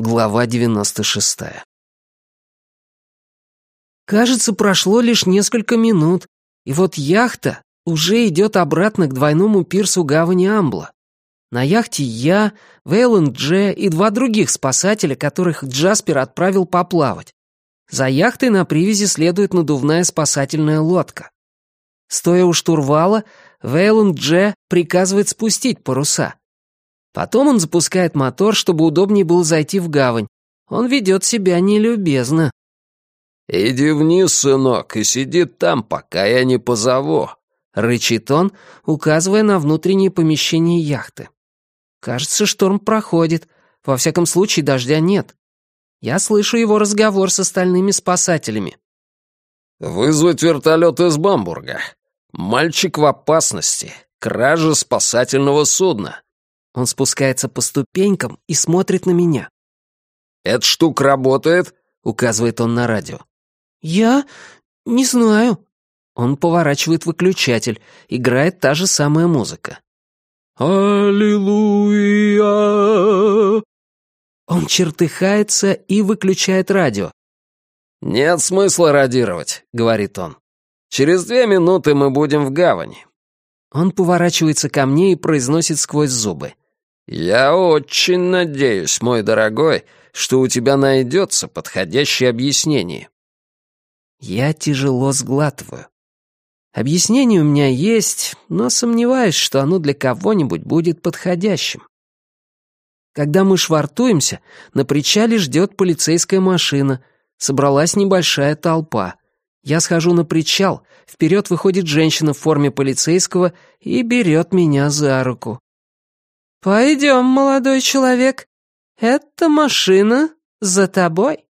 Глава 96. Кажется, прошло лишь несколько минут, и вот яхта уже идет обратно к двойному пирсу гавани Амбла. На яхте я, Вейланд Дже и два других спасателя, которых Джаспер отправил поплавать. За яхтой на привязи следует надувная спасательная лодка. Стоя у штурвала, Вейланд Дже приказывает спустить паруса. Потом он запускает мотор, чтобы удобнее было зайти в гавань. Он ведет себя нелюбезно. «Иди вниз, сынок, и сиди там, пока я не позову», — рычит он, указывая на внутреннее помещение яхты. Кажется, шторм проходит. Во всяком случае, дождя нет. Я слышу его разговор с остальными спасателями. «Вызвать вертолет из Бамбурга. Мальчик в опасности. Кража спасательного судна. Он спускается по ступенькам и смотрит на меня. «Эта штука работает?» — указывает он на радио. «Я не знаю». Он поворачивает выключатель. Играет та же самая музыка. «Аллилуйя!» Он чертыхается и выключает радио. «Нет смысла радировать», — говорит он. «Через две минуты мы будем в гавани». Он поворачивается ко мне и произносит сквозь зубы. «Я очень надеюсь, мой дорогой, что у тебя найдется подходящее объяснение». Я тяжело сглатываю. Объяснение у меня есть, но сомневаюсь, что оно для кого-нибудь будет подходящим. Когда мы швартуемся, на причале ждет полицейская машина. Собралась небольшая толпа. Я схожу на причал, вперед выходит женщина в форме полицейского и берет меня за руку. «Пойдем, молодой человек. Эта машина за тобой».